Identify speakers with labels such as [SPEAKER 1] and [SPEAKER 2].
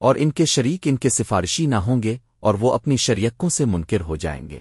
[SPEAKER 1] اور ان کے شریک ان کے سفارشی نہ ہوں گے اور وہ اپنی شریکوں سے منکر ہو جائیں گے۔